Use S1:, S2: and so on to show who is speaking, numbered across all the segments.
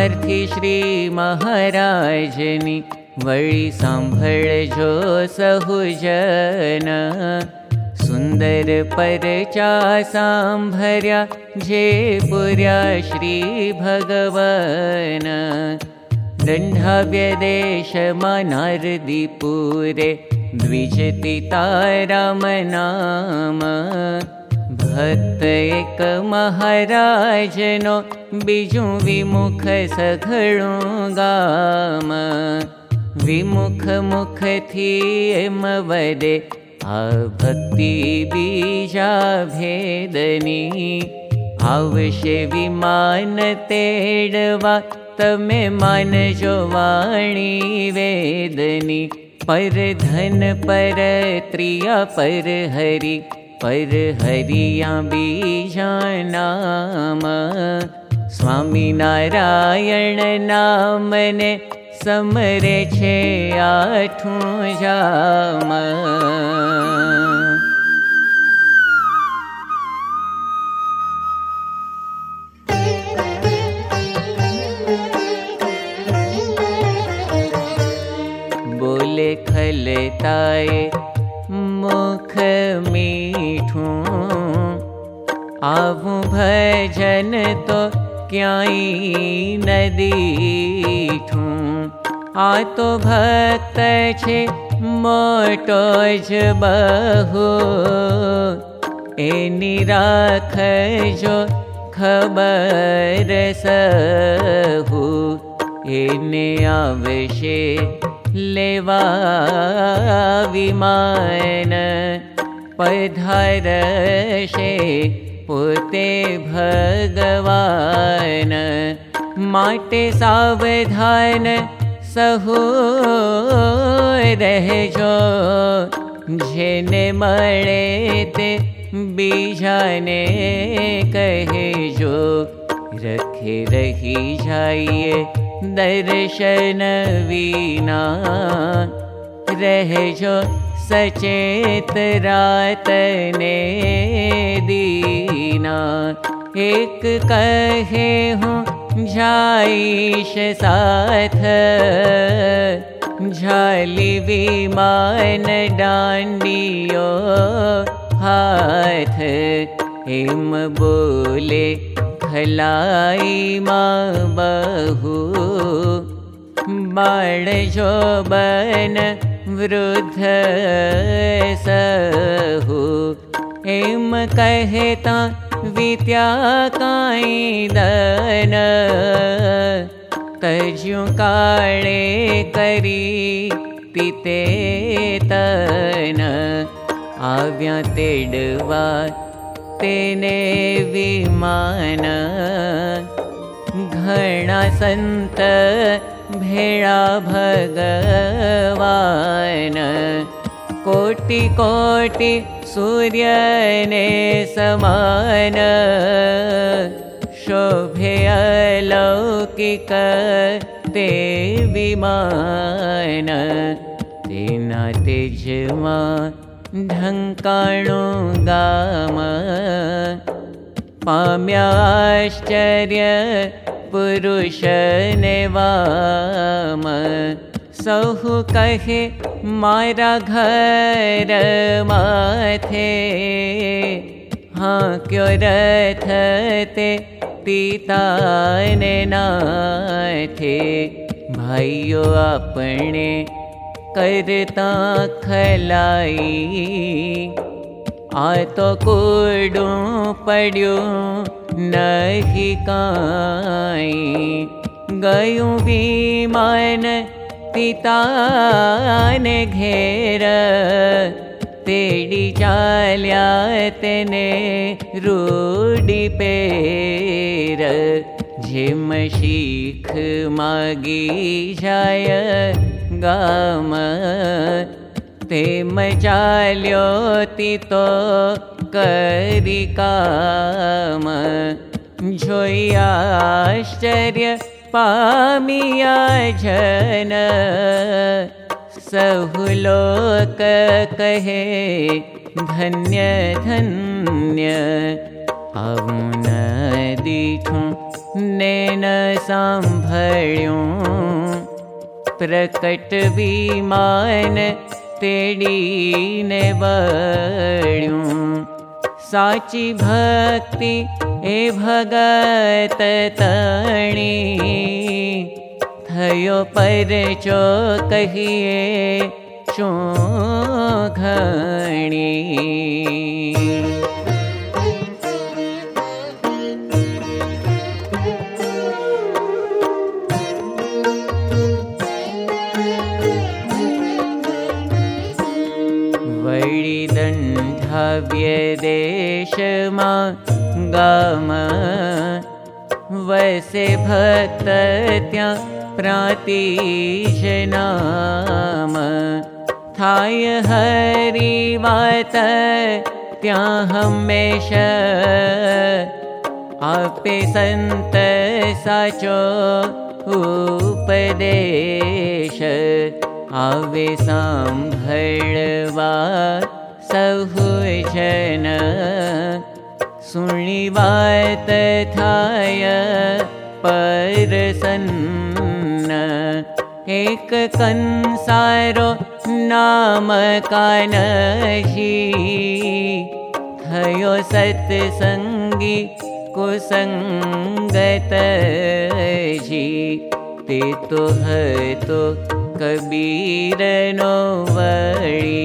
S1: श्री महाराजनी वळी सांभळजो सहुजन। सुन्दर परचा सांभर्या जे पुर्या श्री भगवन। दण्डाव्यदेश मानार्दिपुरे द्विजति ताराम नाम भक्त एक महाराजनो बिजु विमुख सघळु गाम। विमुख मुख थी एम वदे आ भक्ति बीजा भेदनी। आवशे विमान तेडवा तमे मानजो वाणी वेदनी। पर धन पर त्रिया पर हरि पर हरिया बीजा नाम। स्वामी नारायण नामने समरे खलताए मुख मीठू। आवु भजन तो क्याई नदी ठू आ तो भक्त छे मोटो ज बहु। एनी राख जो खबर सहु। एने आवशे लेवा विमान पधारशे पोते भगवान माटे सावधान सहु रहजो। जेने मळे ते बीजाने कहेजो रखे रही जाइए दर्शन वीना रहजो सचेत रातने दीना। एक कहे हूँ झाइश साथ। झाली विमान डांडियो हाथ। हिम बोले खलाई माँ बहु। बाण जो बन वृद्ध सहु। एम कहता काई दन। तजु काळे करी पिते तन। आव्या तेडवा तेने विमान। घणा संत भेळा भगवान। कोटि कोटि सूर्यने समान। शोभे अलौकिक ते विमान। तेना तेजमा ढङ्काणु गाम पाम्याश्चर्य पुरुष नेवाम सहु कहे मारा घर माथे। हाँ क्यों रथ ते पिता ने भाइयों अपने करता खलाई। आ तो कूडू पड्यो नहीं काई। गयूं विमान पिता ने घेर। तेड़ी चाल्या तेने रूडी पेर। जिम शीख मागी जाय गाम ते मचाल्यो ती तो करी काम। जोई आश्चर्य जन। सहुलोक कहे धन्य धन्य। नैन साम्भ्यूं प्रकट विमान तेडी बड्यूं साची भक्ति ए भगत तणी। थयो परचो कहिए चो घणी मा गाम। वैसे भक्त त्या प्रातिश नाम थाय हरि वात त्या हमेश। आपे संत साचो उपदेश। आवे सांभळवा सहुजन सुनि वात थाय परसन्न कंसारो नाम कानही थयो सत्संगी कुसंगत जी। ते तो है तो कबीर नो वड़ी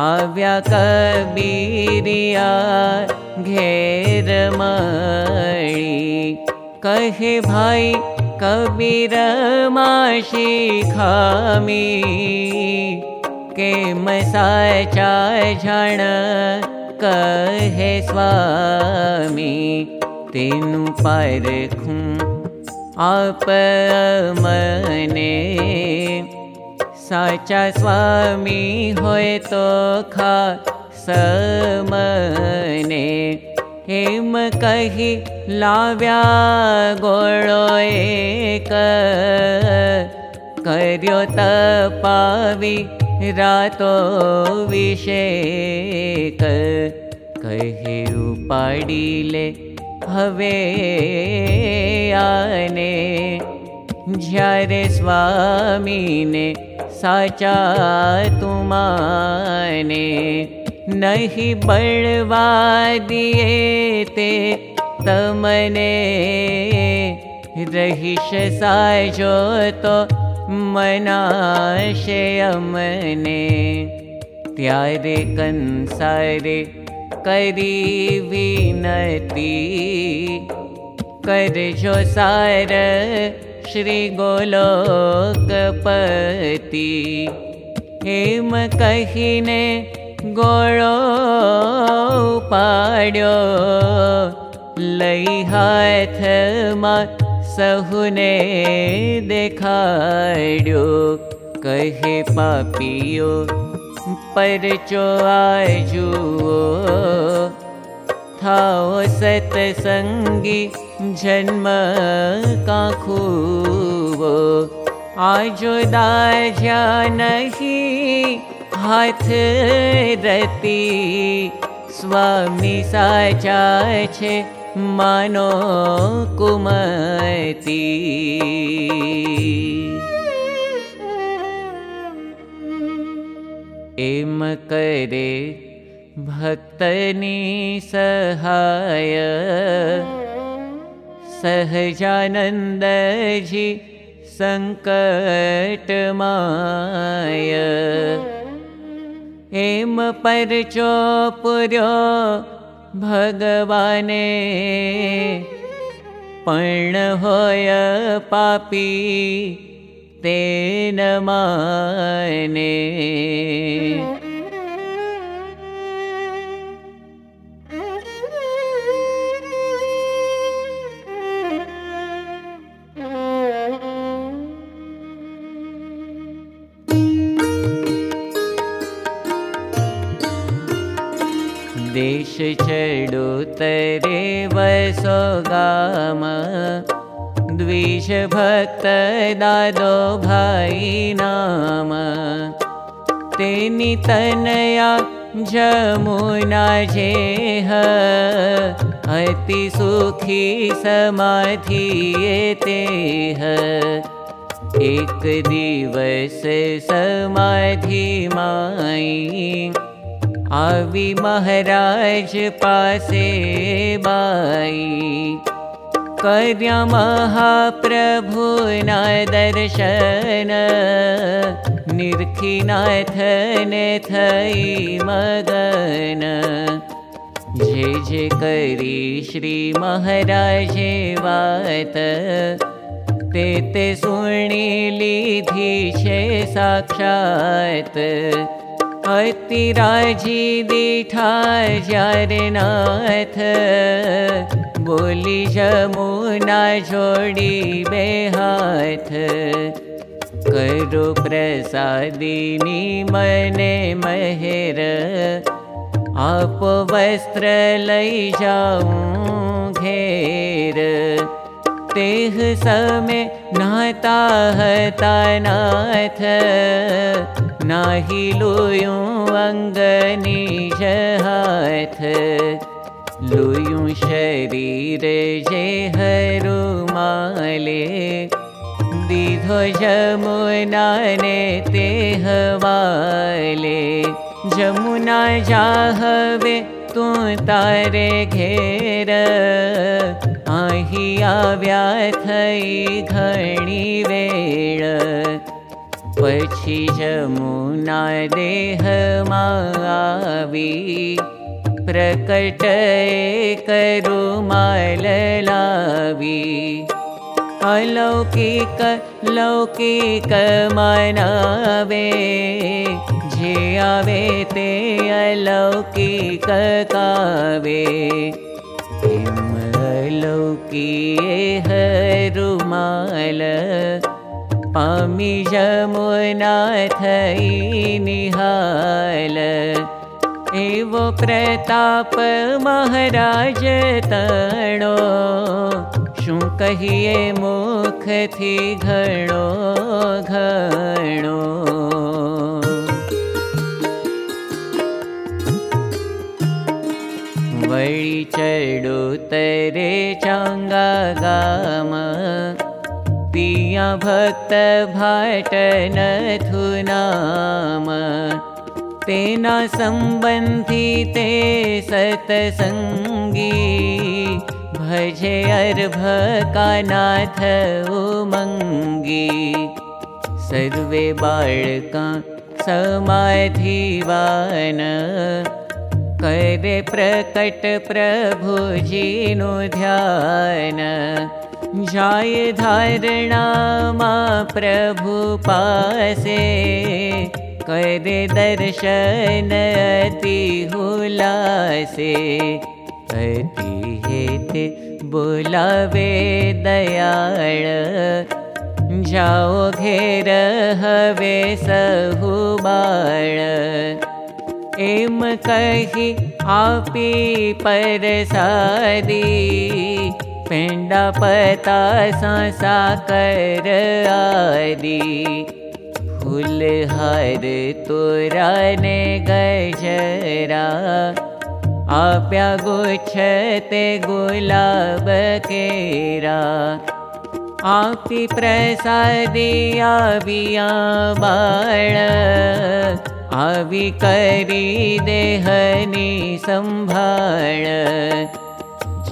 S1: आव्या कबीरिया घेर मणि कहे भाई कबीर मसाचा झण कहे स्वामी। तेनु पारखूं आप मने साचा स्वामी होय तो खा समने। तपावी रातो विषेक। कहे उपाडीले हवे आने। ज्यारे स्वामीने साचा तुमाने नहीं बड़वा दिए ते तमने रहिश साजो तो मनाशे अमने। त्यारे कंसारे करी विनती कर जो सार श्री गोलोकपति। हेम कहिने गोळो पाड्यो। हाथ मा सहुने देखाड्यो। कहे पापियो परचो आजुओ। थाओ सतसंगी जन्म काखुवो दाजा नहीं हाथ रती। स्वामी साचा छे मानो कुमती। भक्तनी सहाय सहजानन्दजि परचो पुर्यो भगवाने पण होय पापी तेन माने गाम। द्विष भक्त दादो भाई नाम। तेनी तनया जमुना जेह। अति सुखी समाधि दिवस समाधि माई आवी महाराज पासे बाई। कर्या महाप्रभु न दर्शन। निर्खिनाथन थई मगन। जे जे करी श्री महाराजे वात। ते ते सुणी लीधी साक्षात अति राजी दीठा नाथ बोली जमुना जोड़ी बेहाथ। करो प्रसादिनी मने महेर आप वस्त्र लई जाऊं घेर। तेह समय नाता हता नाथ नाही लोयूं अंगनी जहाथ लोयूं शरीर माले। दीधो जमुना ने तेह वाले जमुना जाहवे तू तारे घेर। आही आव्या थई घणी वेळ पछी जमुना देह मावी प्रकट करू माल लावी अलौकिक लौकिक मनावे जे आवे ते अलौकिक कावे। अलौकी हरुमाल पामी जमुना थई निहाल। एवो प्रताप महाराज तणो शू कहिए मुख घणो घणो। वळी चढ़ो तरे चांगा गाम पिया भक्त भाट नथुनाम तेना संबंधी ते सतसंगी। भजे अर्भ का नाथ उमंगी। सर्वे बाळका समाधिवान। करे प्रकट प्रभुजी नु ध्यान जाय धारणा मा प्रभु पासे करे दर्शन अति हुलासे। अति हेते बोलावे दयाळ जाओ घेर हवे सहु बाळ। एम कही आपी परसादी पेंडा पता सांसा कर आदि। फूल हर तोरा ने गजरा। आप्या गुच्छते गुलाब केरा। आपी प्रसादी आविया बाळ। आवी करी देहनी संभाळ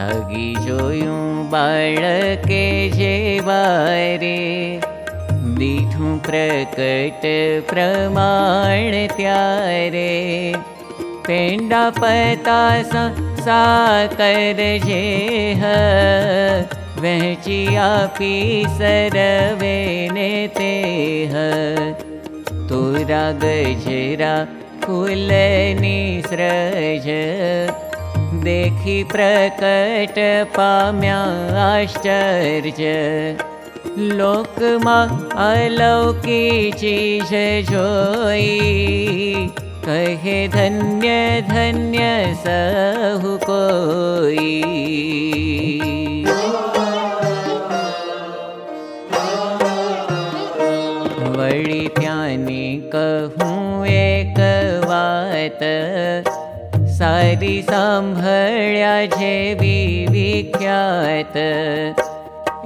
S1: जागी जोयूं बाळ के जेवारे। दीठूं प्रकट प्रमाण त्यारे। पेंडा पता सा साकर जेह। वहची आपी सरवे ने तेह। तोरा गजरा फूलनी स्रज देखी प्रकट पाम्या आश्चर्य लोकमा अलौकी चीज जोई कहे धन्य धन्य सहु कोई। वळी त्यानी कहूँ ए वात सारी साम्भळ्या विख्यात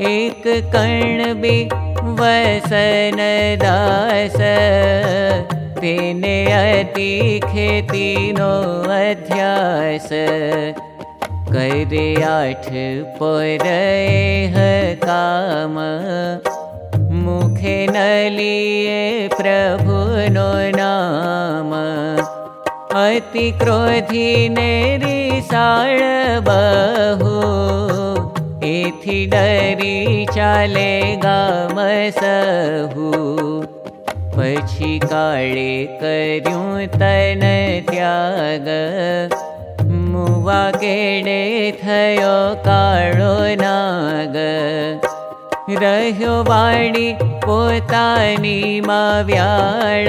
S1: एक कर्णबी वसन दास। तेने अति खेतीनो अध्यास। करे आठ पोरह काम। मुखे न लिए प्रभु नो नाम अति क्रोधी नेरी साळ बहु। एथि डरी चाले गाम सहु पछि काळे पा तन त्याग। मुवा केडे थयो काळो नाग। रह्यो वाणी पोतानी मा व्याळ।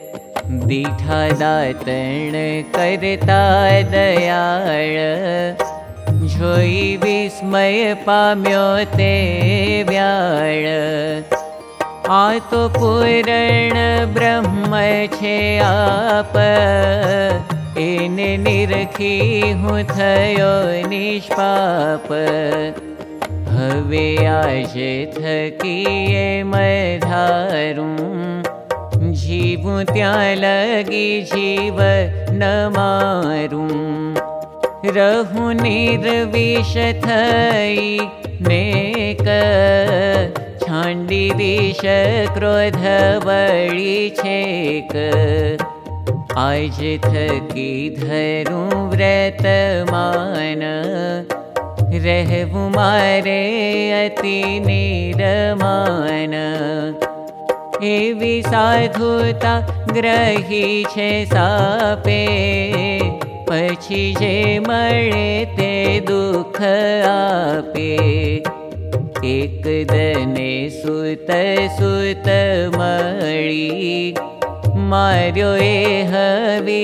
S1: दीठा दातण करता दयाळ। विस्मय पाम्यो ते पूरण ब्रह्म निरखी हूँ थयो निष्पाप। हवे आजे थकीए मैं धारूं जीवूं त्या लगी जीव न मारूं निर्विष छांडी दिश क्रोध बड़ी छेक। आज थकी धरूं व्रत मान रहवु मारे अति निरमान एवी साधुता ग्रही छे सापे। पछी जे मळे ते दुख आपे। एक दने सुत सुत मार्यो ए हवियाळने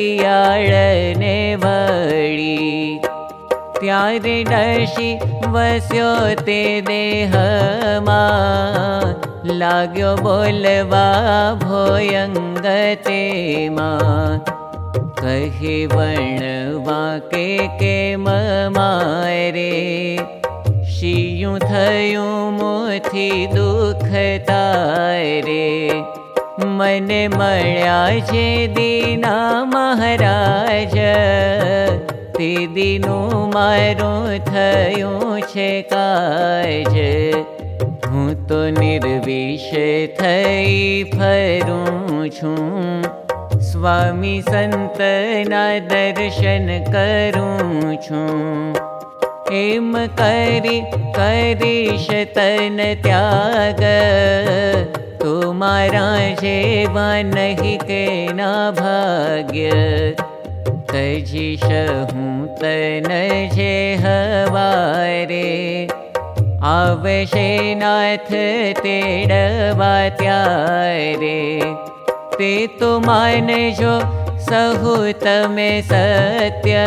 S1: वळी त्यारे डशी वस्यो ते देहमा लाग्यो बोलवा भोयङ्गते मा। कहि वर्णवा के के मारे शियूं थयूं भोयङ्गी दुख ते दिनो मारो दि छे काज। હું તો નિર્વિષે થઈ ફરું છું સ્વામી हो निर्विष थु छु स्वामी सन्तना दर्शन कु एि करिष तन त्याग। तु मारा जेवाहि केना भाग्य। कीश हनजे हवारे। आवशे नाथ तेड़वा त्यारे ते तो मान जो सहु तमे सत्य।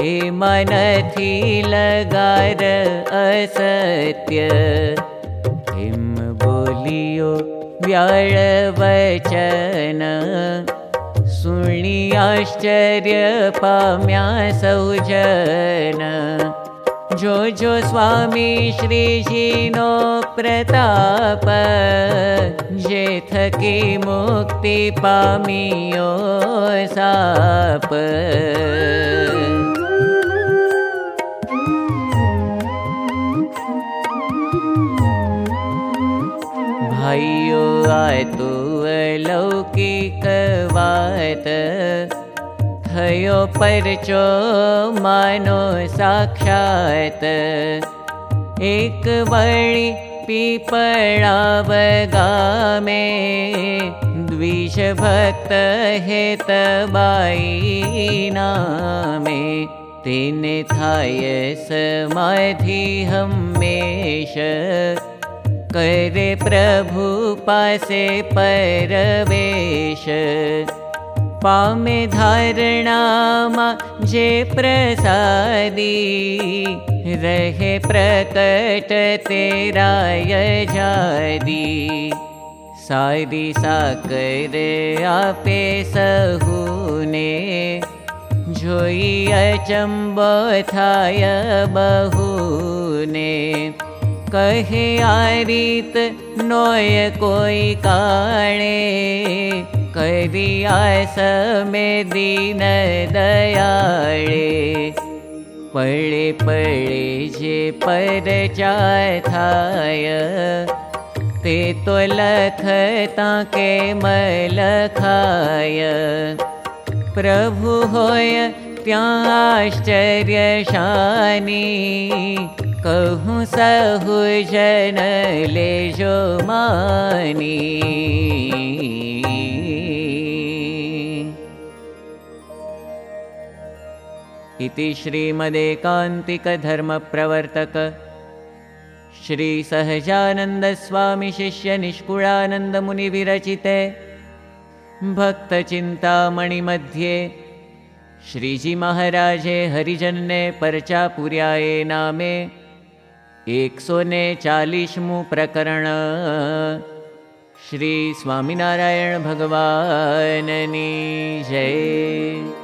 S1: हे मन थी लगार असत्य बोलियो व्याळ वचन। सुणी आश्चर्य पाम्या सौजन जो जो स्वामी श्रीजीनो थकी मुक्ति पामियो साप। भाइयो आय तो थयो परचो मानो साक्षात। एक गामे द्विषभक्त हेतबाई नामे। तेने थाय समाधि हमेश। करे प्रभु पासे परवेश पामे धारणामा जे प्रसादी। रहे प्रकट तेराय जादी। सारी साकर आपे सहूने। जोई अचम्बो थाय बहुने। कहे आरीत नोय कोई काणे करी आस में दीन दयाळे। जे पर जाय थाय ते तो लखता के मलखाय प्रभु होय त्या आश्चर्य शानी कहूँ सहु जन ले जो मानी। इति श्रीमदेकान्तिकधर्मप्रवर्तक श्रीसहजानन्दस्वामिशिष्यनिष्कुळानन्दमुनिविरचिते भक्तचिन्तामणिमध्ये श्रीजीमहाराजे हरिजन्ने परचापुर्याये नामे एकसोने चालीसमु प्रकरण। श्री स्वामिनारायण भगवाननी जय